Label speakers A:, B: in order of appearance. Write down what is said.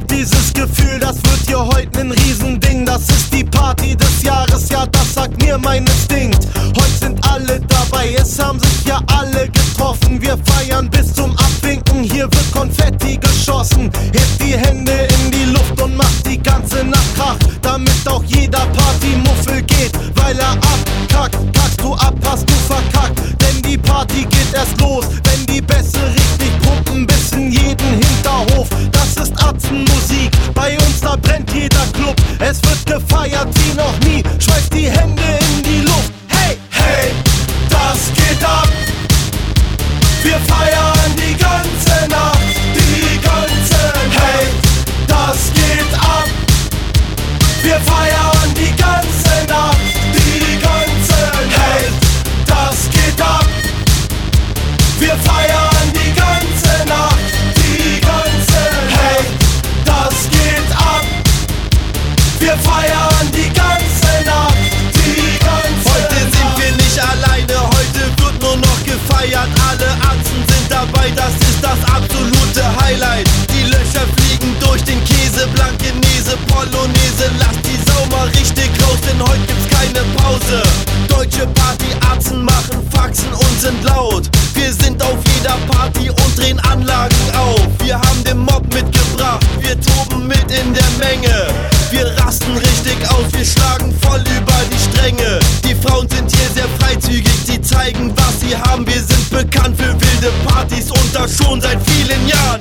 A: hab dieses Gefühl, das wird hier heute ein Riesending. Das ist die Party des Jahres, ja, das sagt mir mein Instinkt. Heute sind alle dabei, es haben sich ja alle getroffen. Wir feiern bis zum Abwinken, hier wird Konfetti geschossen. Hebt die Hände in die Luft und macht die ganze Nacht Krach, damit auch jeder Partymuffel geht, weil er feiern die ganze Nacht, die ganze Nacht. Das geht ab. Wir feiern die ganze Nacht, die ganze Nacht. Das geht ab. Wir feiern
B: freizügig, sie zeigen, was sie haben. Wir sind bekannt